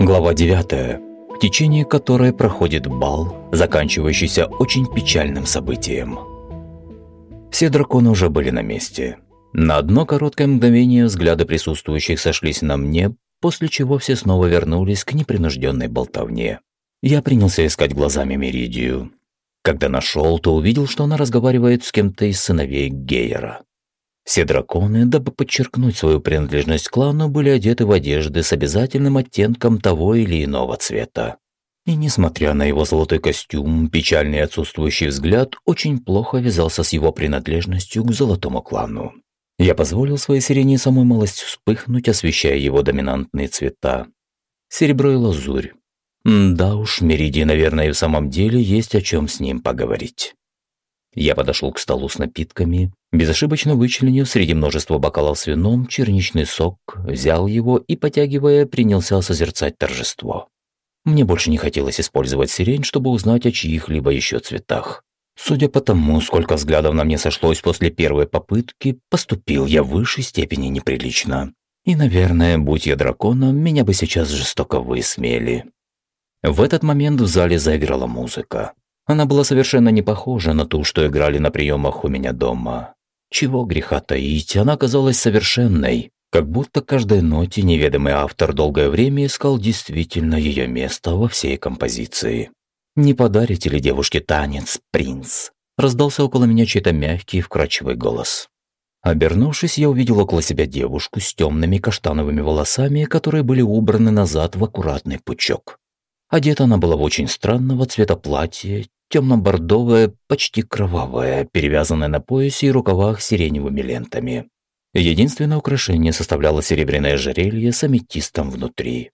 Глава 9, в течение которой проходит бал, заканчивающийся очень печальным событием. Все драконы уже были на месте. На одно короткое мгновение взгляды присутствующих сошлись на мне, после чего все снова вернулись к непринужденной болтовне. Я принялся искать глазами Меридию. Когда нашел, то увидел, что она разговаривает с кем-то из сыновей Гейера. Все драконы, дабы подчеркнуть свою принадлежность к клану, были одеты в одежды с обязательным оттенком того или иного цвета. И несмотря на его золотой костюм, печальный отсутствующий взгляд очень плохо вязался с его принадлежностью к золотому клану. Я позволил своей сирене самой малость вспыхнуть, освещая его доминантные цвета. Серебро и лазурь. Да уж, Мериди, наверное, и в самом деле есть о чем с ним поговорить. Я подошел к столу с напитками, безошибочно вычленив среди множества бокалов с вином черничный сок, взял его и, потягивая, принялся созерцать торжество. Мне больше не хотелось использовать сирень, чтобы узнать о чьих-либо еще цветах. Судя по тому, сколько взглядов на мне сошлось после первой попытки, поступил я в высшей степени неприлично. И, наверное, будь я драконом, меня бы сейчас жестоко высмеяли. В этот момент в зале заиграла музыка. Она была совершенно не похожа на ту, что играли на приемах у меня дома. Чего греха таить, она казалась совершенной, как будто каждой ноте неведомый автор долгое время искал действительно ее место во всей композиции. «Не подарите ли девушке танец, принц?» Раздался около меня чей-то мягкий, вкрадчивый голос. Обернувшись, я увидел около себя девушку с темными каштановыми волосами, которые были убраны назад в аккуратный пучок. Одета она была в очень странного цвета платье, темно-бордовое, почти кровавое, перевязанное на поясе и рукавах сиреневыми лентами. Единственное украшение составляло серебряное ожерелье с аметистом внутри.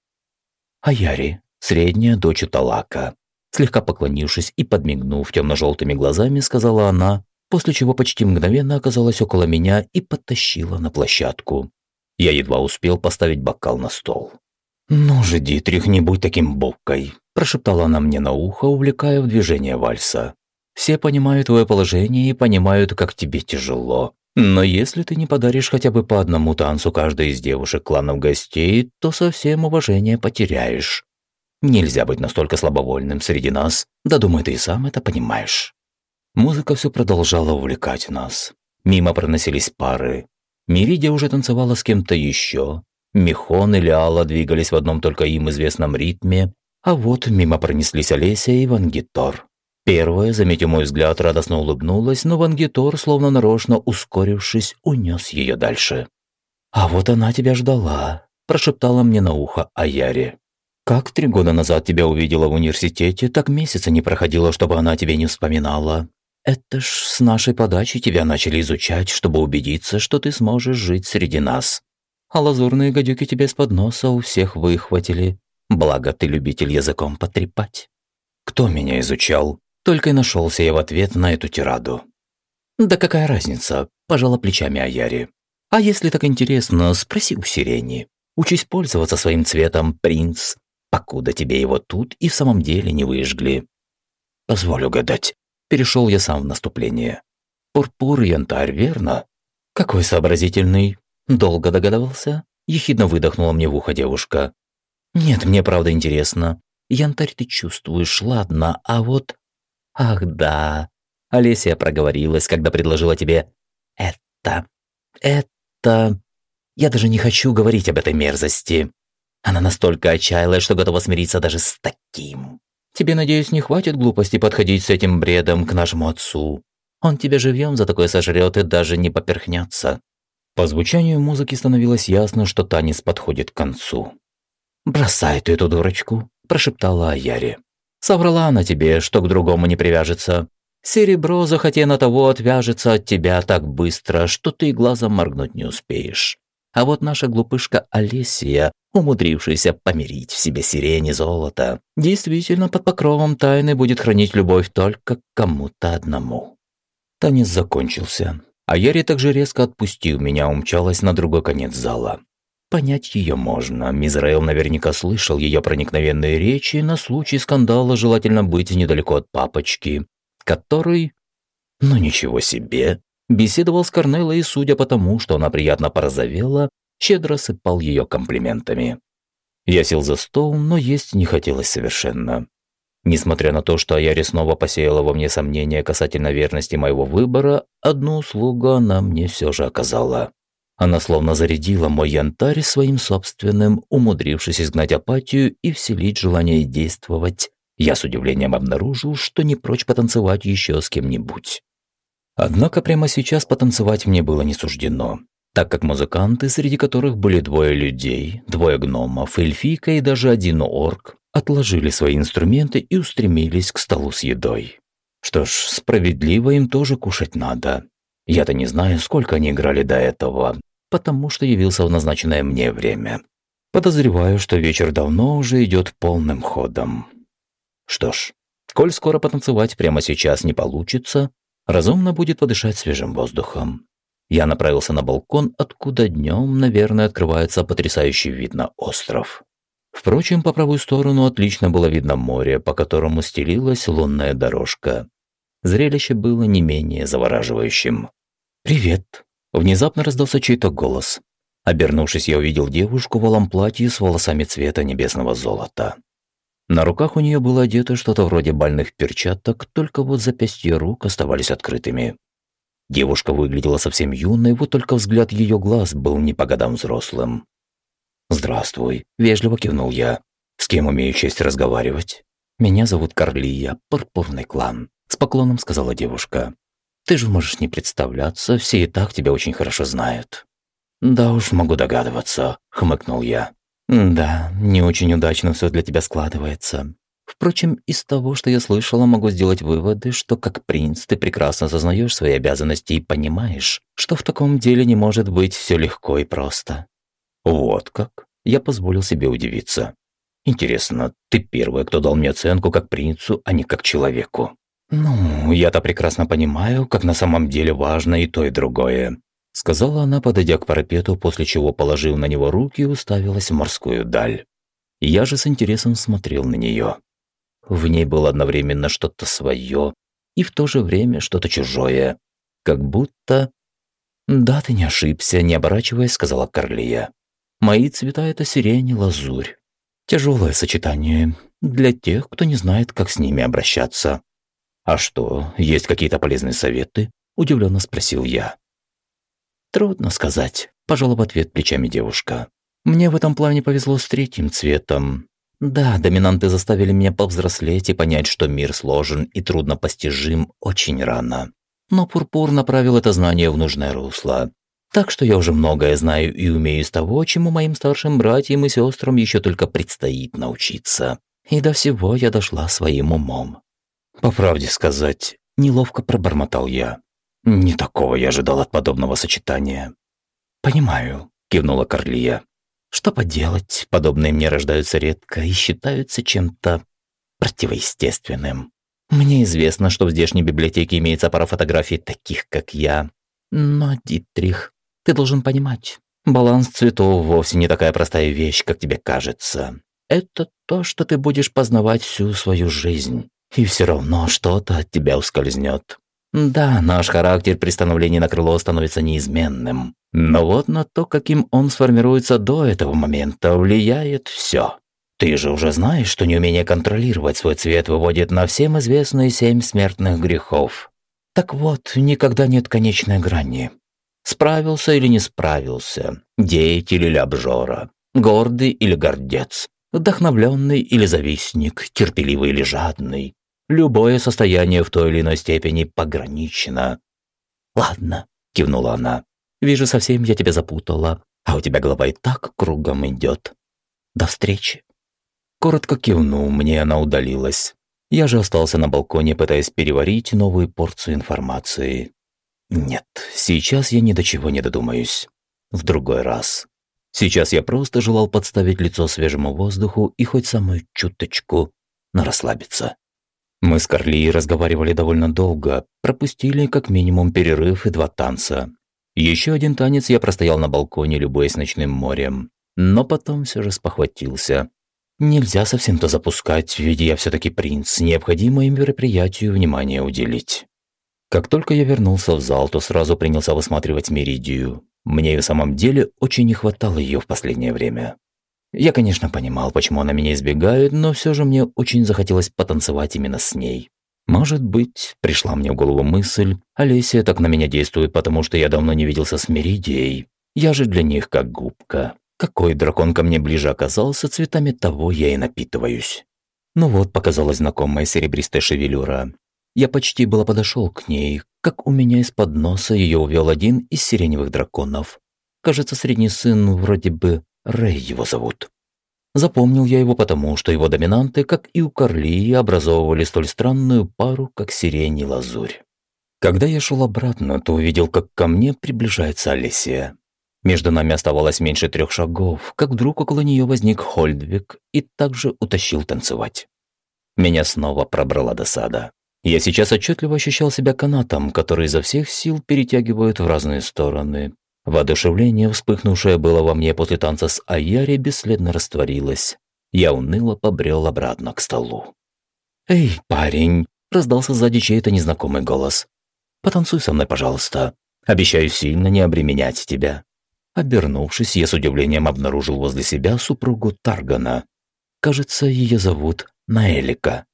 Аяри, средняя дочь Талака. Слегка поклонившись и подмигнув темно-желтыми глазами, сказала она, после чего почти мгновенно оказалась около меня и подтащила на площадку. Я едва успел поставить бокал на стол. «Ну же, Дитрих, не будь таким боккой», – прошептала она мне на ухо, увлекая в движение вальса. «Все понимают твое положение и понимают, как тебе тяжело. Но если ты не подаришь хотя бы по одному танцу каждой из девушек кланов гостей, то совсем уважение потеряешь. Нельзя быть настолько слабовольным среди нас, да думаю, ты и сам это понимаешь». Музыка все продолжала увлекать нас. Мимо проносились пары. Миридия уже танцевала с кем-то еще, Михон и Лиала двигались в одном только им известном ритме, а вот мимо пронеслись Олеся и Вангитор. Первая, заметив мой взгляд, радостно улыбнулась, но Вангитор, словно нарочно ускорившись, унес ее дальше. «А вот она тебя ждала», – прошептала мне на ухо Аяре. «Как три года назад тебя увидела в университете, так месяца не проходило, чтобы она тебе не вспоминала. Это ж с нашей подачи тебя начали изучать, чтобы убедиться, что ты сможешь жить среди нас а лазурные гадюки тебе с подноса у всех выхватили. Благо ты любитель языком потрепать. Кто меня изучал? Только и нашелся я в ответ на эту тираду. Да какая разница, пожала плечами Аяри. А если так интересно, спроси у сирени. Учись пользоваться своим цветом, принц, покуда тебе его тут и в самом деле не выжгли. Позволю гадать. Перешел я сам в наступление. Пурпур и янтарь, верно? Какой сообразительный. «Долго догадывался?» – ехидно выдохнула мне в ухо девушка. «Нет, мне правда интересно. Янтарь ты чувствуешь, ладно, а вот...» «Ах да...» Олеся проговорилась, когда предложила тебе «это... это...» Я даже не хочу говорить об этой мерзости. Она настолько отчаялась, что готова смириться даже с таким. Тебе, надеюсь, не хватит глупости подходить с этим бредом к нашему отцу. Он тебя живьем за такое сожрет и даже не поперхнется. По звучанию музыки становилось ясно, что танец подходит к концу. «Бросай ты эту дурочку», – прошептала Аяри. «Соврала она тебе, что к другому не привяжется. Серебро, захотено того, отвяжется от тебя так быстро, что ты глазом моргнуть не успеешь. А вот наша глупышка Олесия, умудрившаяся помирить в себе сирень и золото, действительно под покровом тайны будет хранить любовь только кому-то одному». Танец закончился. А Яри также резко отпустил меня, умчалась на другой конец зала. Понять ее можно. Мизраэл наверняка слышал ее проникновенные речи на случай скандала желательно быть недалеко от папочки, который... Ну ничего себе. Беседовал с Корнеллой, и, судя по тому, что она приятно порозовела, щедро сыпал ее комплиментами. Я сел за стол, но есть не хотелось совершенно. Несмотря на то, что Аяри снова посеяла во мне сомнения касательно верности моего выбора, одну услугу она мне все же оказала. Она словно зарядила мой янтарь своим собственным, умудрившись изгнать апатию и вселить желание действовать. Я с удивлением обнаружил, что не прочь потанцевать еще с кем-нибудь. Однако прямо сейчас потанцевать мне было не суждено, так как музыканты, среди которых были двое людей, двое гномов, эльфийка и даже один орк, отложили свои инструменты и устремились к столу с едой. Что ж, справедливо им тоже кушать надо. Я-то не знаю, сколько они играли до этого, потому что явился в назначенное мне время. Подозреваю, что вечер давно уже идет полным ходом. Что ж, коль скоро потанцевать прямо сейчас не получится, разумно будет подышать свежим воздухом. Я направился на балкон, откуда днем, наверное, открывается потрясающий вид на остров. Впрочем, по правую сторону отлично было видно море, по которому стелилась лунная дорожка. Зрелище было не менее завораживающим. «Привет!» – внезапно раздался чей-то голос. Обернувшись, я увидел девушку в алом платье с волосами цвета небесного золота. На руках у нее было одето что-то вроде бальных перчаток, только вот запястья рук оставались открытыми. Девушка выглядела совсем юной, вот только взгляд ее глаз был не по годам взрослым. «Здравствуй», – вежливо кивнул я. «С кем умею честь разговаривать?» «Меня зовут Карлия, Пурпурный клан», – с поклоном сказала девушка. «Ты же можешь не представляться, все и так тебя очень хорошо знают». «Да уж, могу догадываться», – хмыкнул я. «Да, не очень удачно все для тебя складывается. Впрочем, из того, что я слышала, могу сделать выводы, что как принц ты прекрасно осознаешь свои обязанности и понимаешь, что в таком деле не может быть все легко и просто. Вот как? Я позволил себе удивиться. Интересно, ты первая, кто дал мне оценку как принцу, а не как человеку. Ну, я-то прекрасно понимаю, как на самом деле важно и то, и другое. Сказала она, подойдя к парапету, после чего, положив на него руки, уставилась в морскую даль. Я же с интересом смотрел на нее. В ней было одновременно что-то свое и в то же время что-то чужое. Как будто... «Да, ты не ошибся», — не оборачиваясь, сказала Карлия. «Мои цвета — это сирень и лазурь. Тяжелое сочетание для тех, кто не знает, как с ними обращаться». «А что, есть какие-то полезные советы?» – удивленно спросил я. «Трудно сказать», – пожала в ответ плечами девушка. «Мне в этом плане повезло с третьим цветом. Да, доминанты заставили меня повзрослеть и понять, что мир сложен и трудно постижим очень рано. Но Пурпур направил это знание в нужное русло. Так что я уже многое знаю и умею из того, чему моим старшим братьям и сестрам еще только предстоит научиться. И до всего я дошла своим умом. По правде сказать, неловко пробормотал я. Не такого я ожидал от подобного сочетания. «Понимаю», – кивнула Карлия. Что поделать, подобные мне рождаются редко и считаются чем-то противоестественным. Мне известно, что в здешней библиотеке имеется пара фотографий таких, как я. Но, Дитрих, ты должен понимать, баланс цветов вовсе не такая простая вещь, как тебе кажется. Это то, что ты будешь познавать всю свою жизнь. И все равно что-то от тебя ускользнет. Да, наш характер при становлении на крыло становится неизменным. Но вот на то, каким он сформируется до этого момента, влияет все. Ты же уже знаешь, что неумение контролировать свой цвет выводит на всем известные семь смертных грехов. Так вот, никогда нет конечной грани. Справился или не справился, деятель или обжора, гордый или гордец, вдохновленный или завистник, терпеливый или жадный, Любое состояние в той или иной степени пограничено. «Ладно», – кивнула она. «Вижу, совсем я тебя запутала, а у тебя голова и так кругом идет. До встречи». Коротко кивнул, мне она удалилась. Я же остался на балконе, пытаясь переварить новую порцию информации. Нет, сейчас я ни до чего не додумаюсь. В другой раз. Сейчас я просто желал подставить лицо свежему воздуху и хоть самую чуточку, но расслабиться. Мы с Карли разговаривали довольно долго, пропустили как минимум перерыв и два танца. Еще один танец я простоял на балконе, любуясь ночным морем. Но потом все же спохватился. Нельзя совсем-то запускать, ведь я все-таки принц, необходимо им мероприятию внимание уделить. Как только я вернулся в зал, то сразу принялся высматривать Меридию. Мне и в самом деле очень не хватало ее в последнее время. Я, конечно, понимал, почему она меня избегает, но все же мне очень захотелось потанцевать именно с ней. Может быть, пришла мне в голову мысль, Олеся так на меня действует, потому что я давно не виделся с Меридией. Я же для них как губка. Какой дракон ко мне ближе оказался, цветами того я и напитываюсь. Ну вот, показалась знакомая серебристая шевелюра. Я почти было подошел к ней, как у меня из-под носа ее увел один из сиреневых драконов. Кажется, средний сын вроде бы Рэй его зовут. Запомнил я его потому, что его доминанты, как и у Корли, образовывали столь странную пару, как сирень и лазурь. Когда я шел обратно, то увидел, как ко мне приближается Алисия. Между нами оставалось меньше трех шагов, как вдруг около нее возник Хольдвиг и также утащил танцевать. Меня снова пробрала досада. Я сейчас отчетливо ощущал себя канатом, который изо всех сил перетягивают в разные стороны. Воодушевление, вспыхнувшее было во мне после танца с Аяри, бесследно растворилось. Я уныло побрел обратно к столу. «Эй, парень!» – раздался сзади чей-то незнакомый голос. «Потанцуй со мной, пожалуйста. Обещаю сильно не обременять тебя». Обернувшись, я с удивлением обнаружил возле себя супругу Таргана. Кажется, ее зовут Наэлика.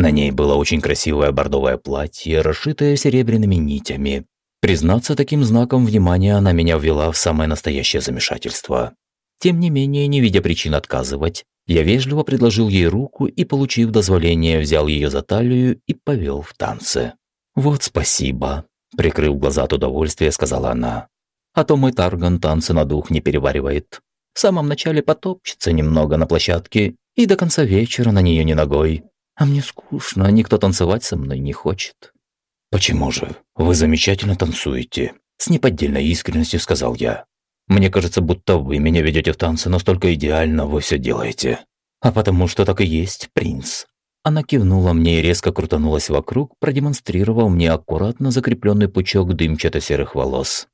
На ней было очень красивое бордовое платье, расшитое серебряными нитями. Признаться, таким знаком внимания она меня ввела в самое настоящее замешательство. Тем не менее, не видя причин отказывать, я вежливо предложил ей руку и, получив дозволение, взял ее за талию и повел в танцы. «Вот спасибо», – прикрыв глаза от удовольствия, сказала она. «А то мой Тарган танцы на дух не переваривает. В самом начале потопчется немного на площадке и до конца вечера на нее не ногой. А мне скучно, никто танцевать со мной не хочет». «Почему же? Вы замечательно танцуете», – с неподдельной искренностью сказал я. «Мне кажется, будто вы меня ведете в танцы настолько идеально вы все делаете». «А потому что так и есть, принц». Она кивнула мне и резко крутанулась вокруг, продемонстрировав мне аккуратно закрепленный пучок дымчато-серых волос.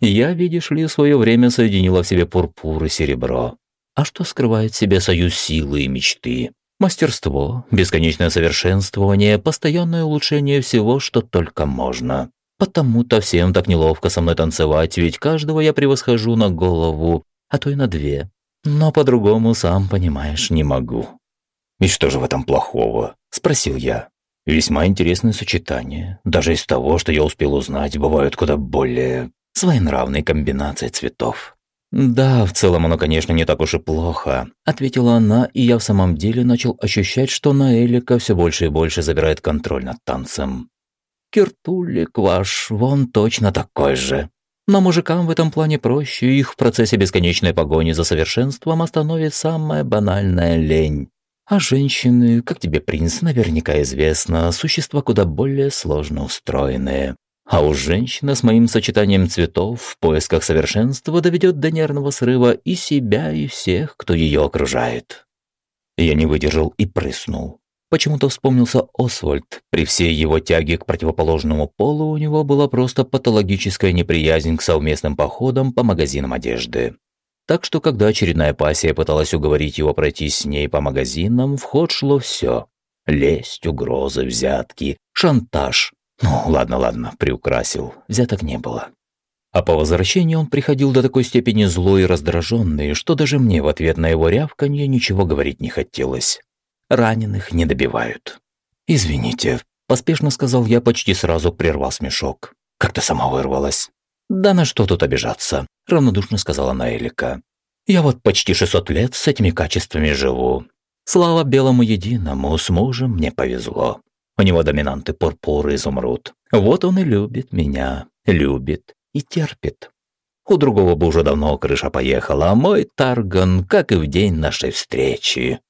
Я, видишь ли, в свое время соединила в себе пурпур и серебро. А что скрывает в себе союз силы и мечты? Мастерство, бесконечное совершенствование, постоянное улучшение всего, что только можно. Потому-то всем так неловко со мной танцевать, ведь каждого я превосхожу на голову, а то и на две. Но по-другому, сам понимаешь, не могу. «И что же в этом плохого?» – спросил я. «Весьма интересное сочетание. Даже из того, что я успел узнать, бывают куда более своенравные комбинации цветов. «Да, в целом оно, конечно, не так уж и плохо», – ответила она, и я в самом деле начал ощущать, что Наэлика все больше и больше забирает контроль над танцем. «Киртулик ваш, вон точно такой же. Но мужикам в этом плане проще, их в процессе бесконечной погони за совершенством остановит самая банальная лень. А женщины, как тебе, принц, наверняка известно, существа куда более сложно устроенные. А уж женщина с моим сочетанием цветов в поисках совершенства доведет до нервного срыва и себя, и всех, кто ее окружает. Я не выдержал и прыснул. Почему-то вспомнился Освальд. При всей его тяге к противоположному полу у него была просто патологическая неприязнь к совместным походам по магазинам одежды. Так что, когда очередная пассия пыталась уговорить его пройти с ней по магазинам, в ход шло все. Лесть, угрозы, взятки, шантаж, ну, ладно, ладно, приукрасил. Взяток не было. А по возвращении он приходил до такой степени злой и раздраженный, что даже мне в ответ на его рявканье ничего говорить не хотелось. Раненых не добивают. «Извините», – поспешно сказал я, почти сразу прервал смешок. Как-то сама вырвалась. «Да на что тут обижаться?» – равнодушно сказала Наэлика. «Я вот почти 600 лет с этими качествами живу. Слава белому единому, с мужем мне повезло. У него доминанты пурпур и изумруд. Вот он и любит меня, любит и терпит. У другого бы уже давно крыша поехала, а мой Тарган, как и в день нашей встречи.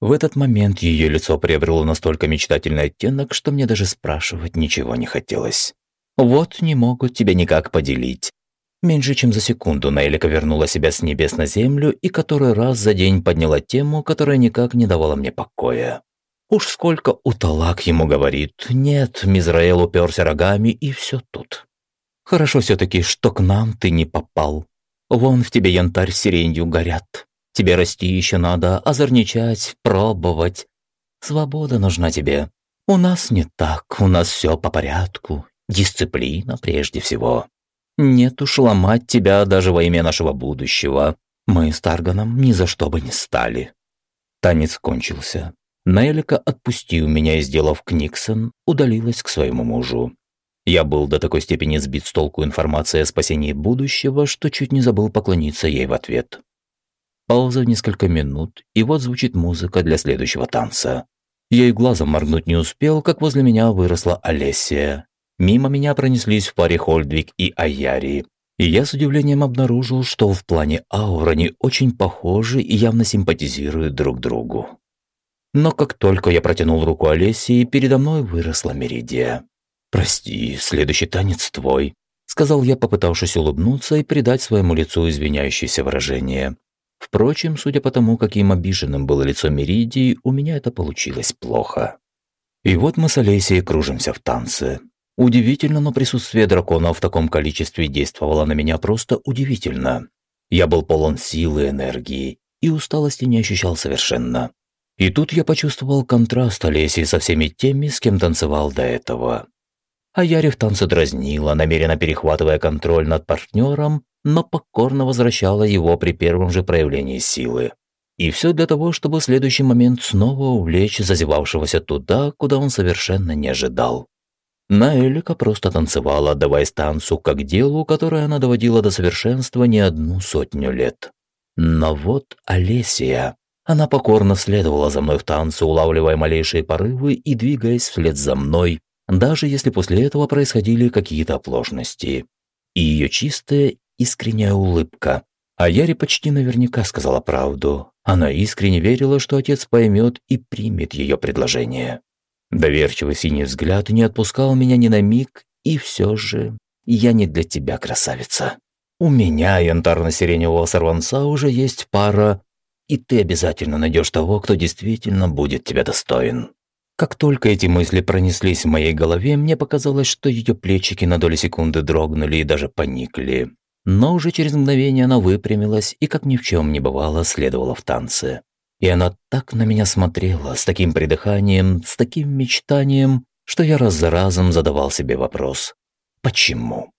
В этот момент ее лицо приобрело настолько мечтательный оттенок, что мне даже спрашивать ничего не хотелось. Вот не могут тебя никак поделить. Меньше чем за секунду Нелика вернула себя с небес на землю и который раз за день подняла тему, которая никак не давала мне покоя. Уж сколько Уталак ему говорит. Нет, Мизраэл уперся рогами, и все тут. Хорошо все-таки, что к нам ты не попал. Вон в тебе янтарь сиренью горят. Тебе расти еще надо, озорничать, пробовать. Свобода нужна тебе. У нас не так, у нас все по порядку. Дисциплина прежде всего. Нет уж ломать тебя даже во имя нашего будущего. Мы с Тарганом ни за что бы не стали. Танец кончился. Неллика, отпустив меня и сделав книксон, удалилась к своему мужу. Я был до такой степени сбит с толку информацией о спасении будущего, что чуть не забыл поклониться ей в ответ. Пауза в несколько минут, и вот звучит музыка для следующего танца. Я и глазом моргнуть не успел, как возле меня выросла Олесия. Мимо меня пронеслись в паре Хольдвик и Аяри, и я с удивлением обнаружил, что в плане ауры они очень похожи и явно симпатизируют друг другу. Но как только я протянул руку Олесии, передо мной выросла Меридия. «Прости, следующий танец твой», – сказал я, попытавшись улыбнуться и придать своему лицу извиняющееся выражение. Впрочем, судя по тому, каким обиженным было лицо Меридии, у меня это получилось плохо. И вот мы с Олесей кружимся в танце. Удивительно, но присутствие дракона в таком количестве действовало на меня просто удивительно. Я был полон силы и энергии, и усталости не ощущал совершенно. И тут я почувствовал контраст Олеси со всеми теми, с кем танцевал до этого. А Яре в танце дразнила, намеренно перехватывая контроль над партнером, но покорно возвращала его при первом же проявлении силы. И все для того, чтобы в следующий момент снова увлечь зазевавшегося туда, куда он совершенно не ожидал. Наэлика просто танцевала, отдаваясь танцу как делу, которое она доводила до совершенства не одну сотню лет. Но вот Олесия. Она покорно следовала за мной в танце, улавливая малейшие порывы и двигаясь вслед за мной, даже если после этого происходили какие-то оплошности. И ее чистая, искренняя улыбка. А Яре почти наверняка сказала правду. Она искренне верила, что отец поймет и примет ее предложение. Доверчивый синий взгляд не отпускал меня ни на миг, и все же я не для тебя, красавица. У меня, янтарно-сиреневого сорванца, уже есть пара, и ты обязательно найдешь того, кто действительно будет тебя достоин. Как только эти мысли пронеслись в моей голове, мне показалось, что ее плечики на долю секунды дрогнули и даже поникли. Но уже через мгновение она выпрямилась и, как ни в чем не бывало, следовала в танце. И она так на меня смотрела, с таким придыханием, с таким мечтанием, что я раз за разом задавал себе вопрос. Почему?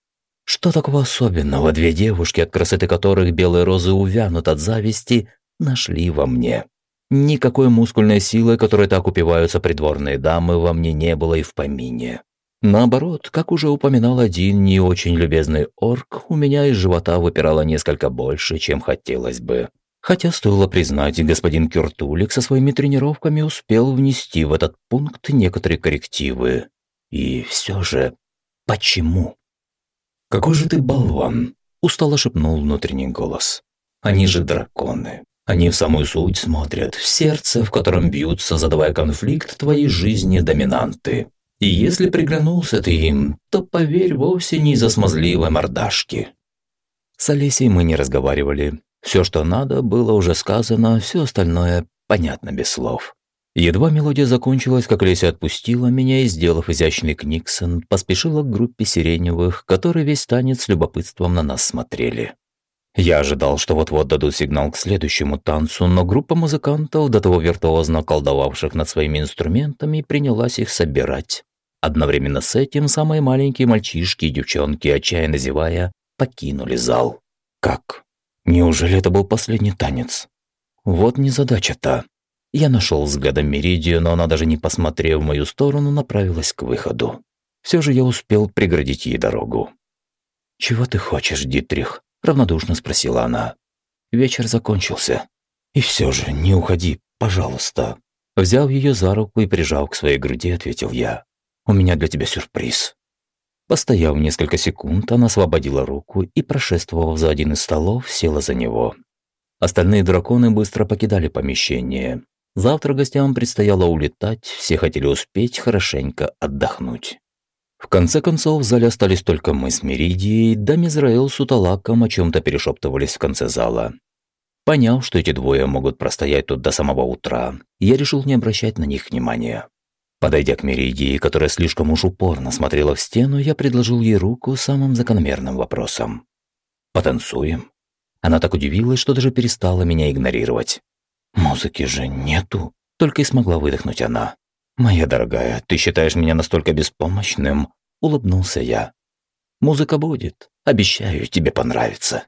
Что такого особенного две девушки, от красоты которых белые розы увянут от зависти, нашли во мне? Никакой мускульной силы, которой так упиваются придворные дамы, во мне не было и в помине. Наоборот, как уже упоминал один не очень любезный орк, у меня из живота выпирало несколько больше, чем хотелось бы. Хотя, стоило признать, господин Кюртулик со своими тренировками успел внести в этот пункт некоторые коррективы. И все же, почему? «Какой же ты болван!» – устало шепнул внутренний голос. «Они же драконы. Они в самую суть смотрят, в сердце, в котором бьются, задавая конфликт твоей жизни доминанты. И если приглянулся ты им, то поверь вовсе не из-за смазливой мордашки. С Олесей мы не разговаривали. Все, что надо, было уже сказано, все остальное понятно без слов. Едва мелодия закончилась, как Леся отпустила меня и, сделав изящный книксон, поспешила к группе сиреневых, которые весь танец с любопытством на нас смотрели. Я ожидал, что вот-вот дадут сигнал к следующему танцу, но группа музыкантов, до того виртуозно колдовавших над своими инструментами, принялась их собирать. Одновременно с этим самые маленькие мальчишки и девчонки, отчаянно зевая, покинули зал. Как? Неужели это был последний танец? Вот незадача-то. Я нашел взглядом Меридию, но она даже не посмотрев в мою сторону, направилась к выходу. Все же я успел преградить ей дорогу. «Чего ты хочешь, Дитрих?» – равнодушно спросила она. Вечер закончился. «И все же, не уходи, пожалуйста». Взяв ее за руку и прижав к своей груди, ответил я. «У меня для тебя сюрприз». Постояв несколько секунд, она освободила руку и, прошествовав за один из столов, села за него. Остальные драконы быстро покидали помещение. Завтра гостям предстояло улетать, все хотели успеть хорошенько отдохнуть. В конце концов, в зале остались только мы с Меридией, да Мизраэл с Уталаком о чем-то перешептывались в конце зала. Поняв, что эти двое могут простоять тут до самого утра, я решил не обращать на них внимания. Подойдя к Меридии, которая слишком уж упорно смотрела в стену, я предложил ей руку самым закономерным вопросом. «Потанцуем?» Она так удивилась, что даже перестала меня игнорировать. «Музыки же нету», — только и смогла выдохнуть она. «Моя дорогая, ты считаешь меня настолько беспомощным?» улыбнулся я. «Музыка будет. Обещаю, тебе понравится».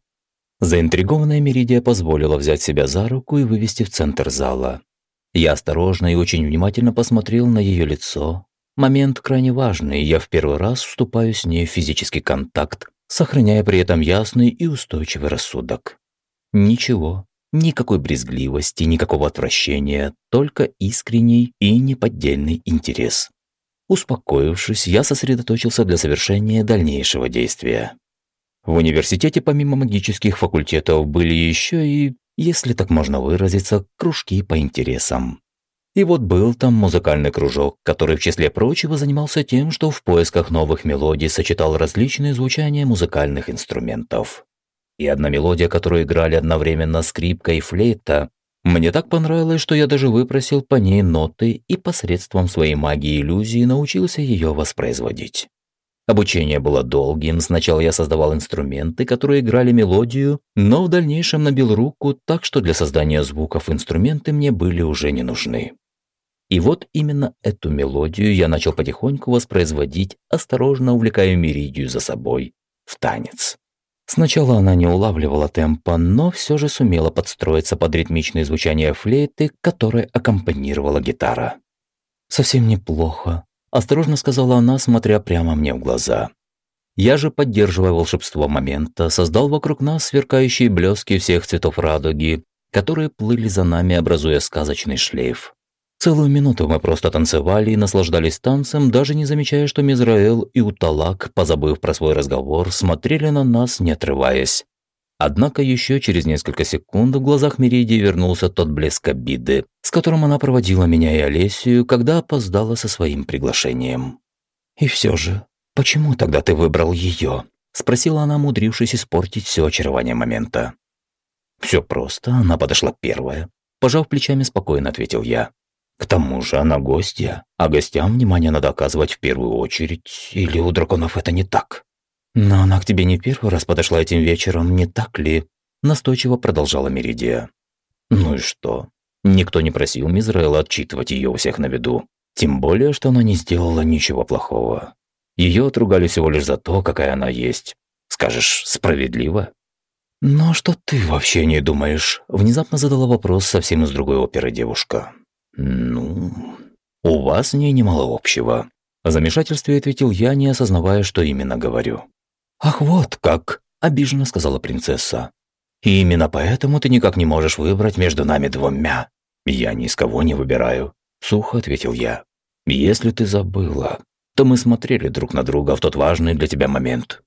Заинтригованная Меридия позволила взять себя за руку и вывести в центр зала. Я осторожно и очень внимательно посмотрел на ее лицо. Момент крайне важный, я в первый раз вступаю с ней в физический контакт, сохраняя при этом ясный и устойчивый рассудок. Ничего, никакой брезгливости, никакого отвращения, только искренний и неподдельный интерес. Успокоившись, я сосредоточился для совершения дальнейшего действия. В университете помимо магических факультетов были еще и, если так можно выразиться, кружки по интересам. И вот был там музыкальный кружок, который в числе прочего занимался тем, что в поисках новых мелодий сочетал различные звучания музыкальных инструментов. И одна мелодия, которую играли одновременно скрипка и флейта, мне так понравилось, что я даже выпросил по ней ноты и посредством своей магии иллюзии научился ее воспроизводить. Обучение было долгим, сначала я создавал инструменты, которые играли мелодию, но в дальнейшем набил руку, так что для создания звуков инструменты мне были уже не нужны. И вот именно эту мелодию я начал потихоньку воспроизводить, осторожно увлекая Меридию за собой в танец. Сначала она не улавливала темпа, но все же сумела подстроиться под ритмичное звучание флейты, которое аккомпанировала гитара. «Совсем неплохо», – осторожно сказала она, смотря прямо мне в глаза. Я же, поддерживая волшебство момента, создал вокруг нас сверкающие блески всех цветов радуги, которые плыли за нами, образуя сказочный шлейф. Целую минуту мы просто танцевали и наслаждались танцем, даже не замечая, что Мизраэл и Уталак, позабыв про свой разговор, смотрели на нас, не отрываясь. Однако еще через несколько секунд в глазах Меридии вернулся тот блеск обиды, с которым она проводила меня и Олесию, когда опоздала со своим приглашением. «И все же, почему тогда ты выбрал ее?» – спросила она, мудрившись испортить все очарование момента. «Все просто, она подошла первая», – пожав плечами, спокойно ответил я. К тому же она гостья, а гостям внимание надо оказывать в первую очередь, или у драконов это не так? Но она к тебе не первый раз подошла этим вечером, не так ли? Настойчиво продолжала Меридия. Ну и что? Никто не просил Мизраэла отчитывать ее у всех на виду. Тем более, что она не сделала ничего плохого. Ее отругали всего лишь за то, какая она есть. Скажешь, справедливо? «Но что ты вообще не думаешь?» Внезапно задала вопрос совсем из другой оперы девушка. «Ну, у вас с ней немало общего», – в замешательстве ответил я, не осознавая, что именно говорю. «Ах, вот как!» – обиженно сказала принцесса. «И именно поэтому ты никак не можешь выбрать между нами двумя». «Я ни с кого не выбираю», – сухо ответил я. «Если ты забыла, то мы смотрели друг на друга в тот важный для тебя момент.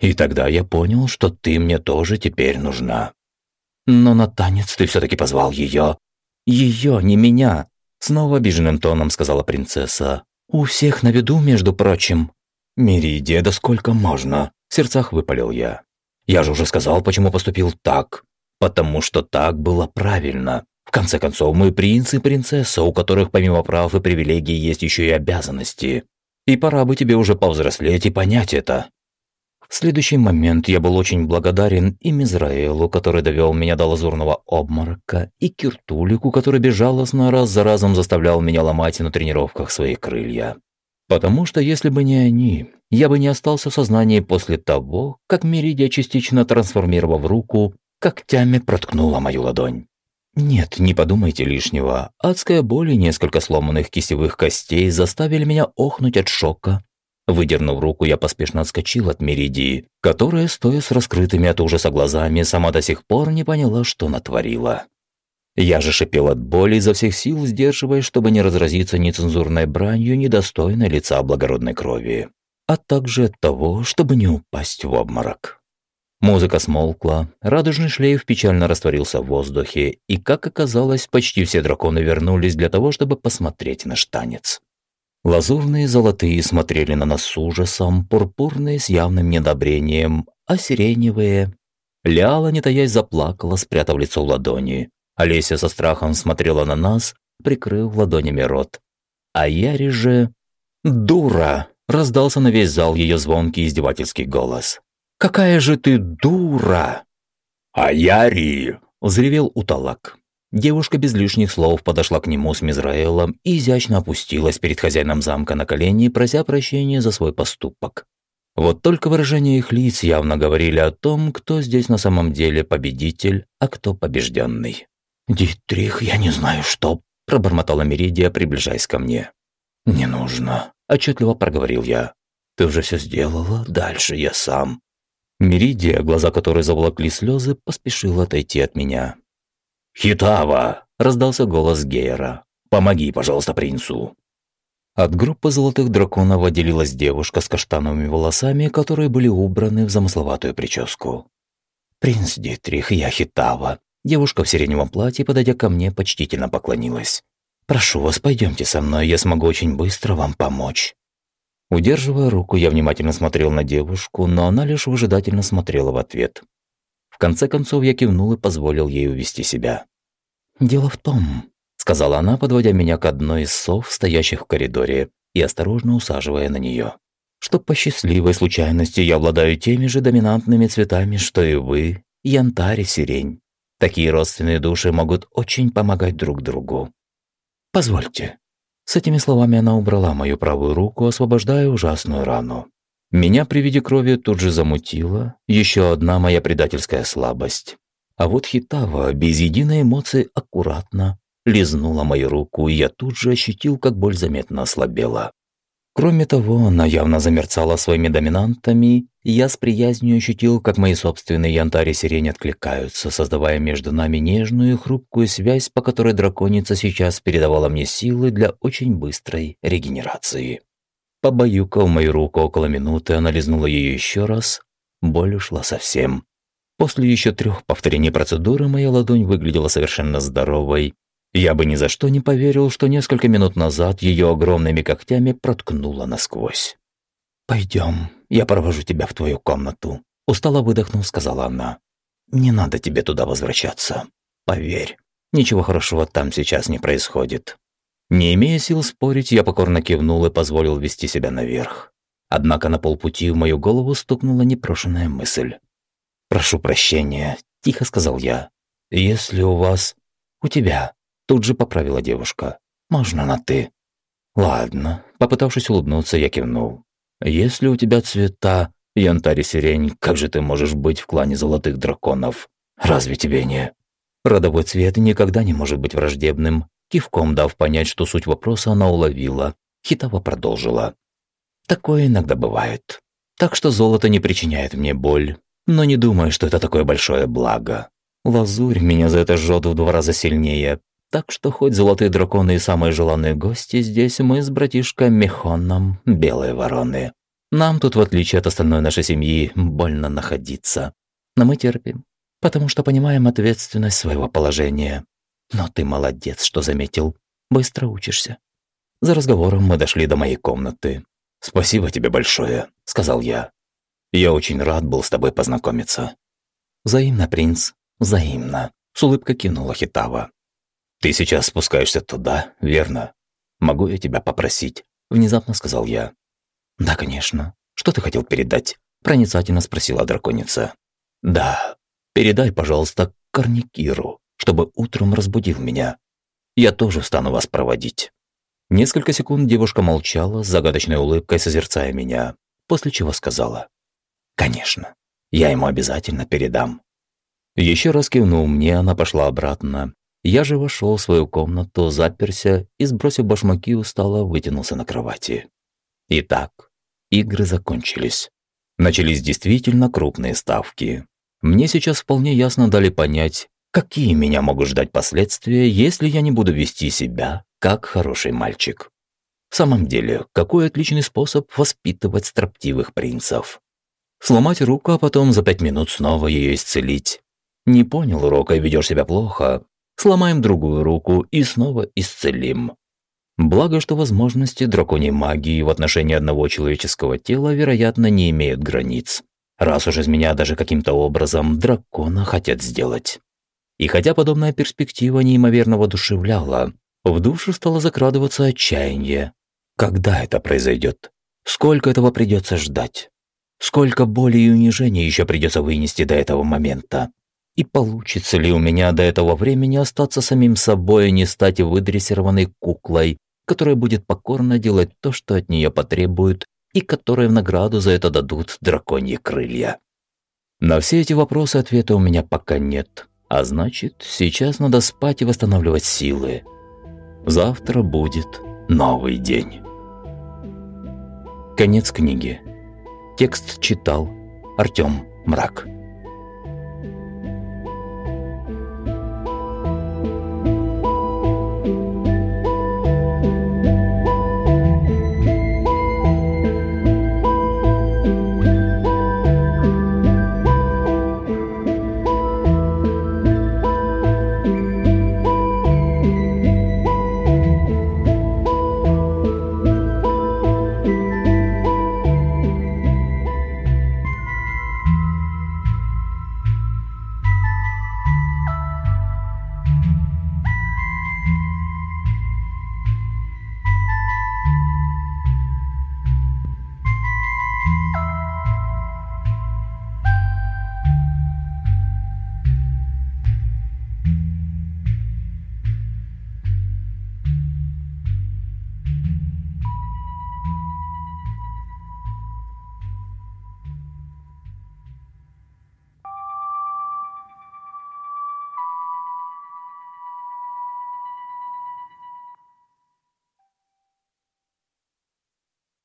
И тогда я понял, что ты мне тоже теперь нужна. Но на танец ты все-таки позвал ее, «Ее, не меня!» Снова обиженным тоном сказала принцесса. «У всех на виду, между прочим». «Меридия, да сколько можно?» В сердцах выпалил я. «Я же уже сказал, почему поступил так. Потому что так было правильно. В конце концов, мы принц и принцесса, у которых помимо прав и привилегий есть еще и обязанности. И пора бы тебе уже повзрослеть и понять это. В следующий момент я был очень благодарен и Мизраэлу, который довел меня до лазурного обморока, и Киртулику, который безжалостно раз за разом заставлял меня ломать на тренировках свои крылья. Потому что если бы не они, я бы не остался в сознании после того, как Меридия, частично трансформировав руку, когтями проткнула мою ладонь. Нет, не подумайте лишнего. Адская боль и несколько сломанных кистевых костей заставили меня охнуть от шока Выдернув руку, я поспешно отскочил от Меридии, которая, стоя с раскрытыми от ужаса глазами, сама до сих пор не поняла, что натворила. Я же шипел от боли изо всех сил, сдерживаясь, чтобы не разразиться нецензурной бранью, недостойной лица благородной крови, а также от того, чтобы не упасть в обморок. Музыка смолкла, радужный шлейф печально растворился в воздухе, и, как оказалось, почти все драконы вернулись для того, чтобы посмотреть наш танец. Лазурные золотые смотрели на нас с ужасом, пурпурные с явным недобрением, а сиреневые... Ляла, не таясь, заплакала, спрятав лицо в ладони. Олеся со страхом смотрела на нас, прикрыв ладонями рот. А Яри же... «Дура!» – раздался на весь зал ее звонкий издевательский голос. «Какая же ты дура!» «А Яри!» – взревел Уталак. Девушка без лишних слов подошла к нему с Мизраэлом и изящно опустилась перед хозяином замка на колени, прося прощения за свой поступок. Вот только выражения их лиц явно говорили о том, кто здесь на самом деле победитель, а кто побежденный. «Дитрих, я не знаю, что...» – пробормотала Меридия, приближаясь ко мне. «Не нужно», – отчетливо проговорил я. «Ты уже все сделала, дальше я сам». Меридия, глаза которой заволокли слезы, поспешила отойти от меня. «Хитава!» – раздался голос Гейера. «Помоги, пожалуйста, принцу!» От группы золотых драконов отделилась девушка с каштановыми волосами, которые были убраны в замысловатую прическу. «Принц Дитрих, я Хитава». Девушка в сиреневом платье, подойдя ко мне, почтительно поклонилась. «Прошу вас, пойдемте со мной, я смогу очень быстро вам помочь». Удерживая руку, я внимательно смотрел на девушку, но она лишь выжидательно смотрела в ответ конце концов я кивнул и позволил ей увести себя. «Дело в том», – сказала она, подводя меня к одной из сов, стоящих в коридоре, и осторожно усаживая на нее, «что по счастливой случайности я обладаю теми же доминантными цветами, что и вы, янтарь и сирень. Такие родственные души могут очень помогать друг другу. Позвольте». С этими словами она убрала мою правую руку, освобождая ужасную рану. Меня при виде крови тут же замутило, еще одна моя предательская слабость. А вот Хитава без единой эмоции аккуратно лизнула мою руку, и я тут же ощутил, как боль заметно ослабела. Кроме того, она явно замерцала своими доминантами, и я с приязнью ощутил, как мои собственные янтарь и сирень откликаются, создавая между нами нежную и хрупкую связь, по которой драконица сейчас передавала мне силы для очень быстрой регенерации. Побаюкав мою руку около минуты, она лизнула ее еще раз. Боль ушла совсем. После еще трех повторений процедуры моя ладонь выглядела совершенно здоровой. Я бы ни за что не поверил, что несколько минут назад ее огромными когтями проткнуло насквозь. «Пойдем, я провожу тебя в твою комнату», – устало выдохнув, сказала она. «Не надо тебе туда возвращаться. Поверь, ничего хорошего там сейчас не происходит. Не имея сил спорить, я покорно кивнул и позволил вести себя наверх. Однако на полпути в мою голову стукнула непрошенная мысль. «Прошу прощения», – тихо сказал я. «Если у вас...» «У тебя», – тут же поправила девушка. «Можно на «ты». «Ладно», – попытавшись улыбнуться, я кивнул. «Если у тебя цвета янтарь и сирень, как же ты можешь быть в клане золотых драконов? Разве тебе не...» Родовой цвет никогда не может быть враждебным, Кивком дав понять, что суть вопроса она уловила, Хитова продолжила. «Такое иногда бывает. Так что золото не причиняет мне боль, но не думаю, что это такое большое благо. Лазурь меня за это жжет в два раза сильнее, так что хоть золотые драконы и самые желанные гости здесь, мы с братишкой Мехоном белые вороны. Нам тут, в отличие от остальной нашей семьи, больно находиться. Но мы терпим, потому что понимаем ответственность своего положения. Но ты молодец, что заметил. Быстро учишься. За разговором мы дошли до моей комнаты. «Спасибо тебе большое», — сказал я. «Я очень рад был с тобой познакомиться». «Взаимно, принц, взаимно», — с улыбкой кинула Хитава. «Ты сейчас спускаешься туда, верно? Могу я тебя попросить?» — внезапно сказал я. «Да, конечно. Что ты хотел передать?» — проницательно спросила драконица. «Да, передай, пожалуйста, Корникиру чтобы утром разбудил меня. Я тоже стану вас проводить». Несколько секунд девушка молчала, с загадочной улыбкой созерцая меня, после чего сказала. «Конечно, я ему обязательно передам». Еще раз кивнув мне, она пошла обратно. Я же вошел в свою комнату, заперся и, сбросив башмаки, устало вытянулся на кровати. Итак, игры закончились. Начались действительно крупные ставки. Мне сейчас вполне ясно дали понять, Какие меня могут ждать последствия, если я не буду вести себя как хороший мальчик? В самом деле, какой отличный способ воспитывать строптивых принцев. Сломать руку, а потом за пять минут снова ее исцелить. Не понял урока и ведешь себя плохо. Сломаем другую руку и снова исцелим. Благо, что возможности драконьей магии в отношении одного человеческого тела, вероятно, не имеют границ. Раз уж из меня даже каким-то образом дракона хотят сделать. И хотя подобная перспектива неимоверно воодушевляла, в душу стало закрадываться отчаяние. Когда это произойдет? Сколько этого придется ждать? Сколько боли и унижения еще придется вынести до этого момента? И получится ли у меня до этого времени остаться самим собой, и не стать выдрессированной куклой, которая будет покорно делать то, что от нее потребуют, и которой в награду за это дадут драконьи крылья? На все эти вопросы ответа у меня пока нет. А значит, сейчас надо спать и восстанавливать силы. Завтра будет новый день. Конец книги. Текст читал Артём Мрак.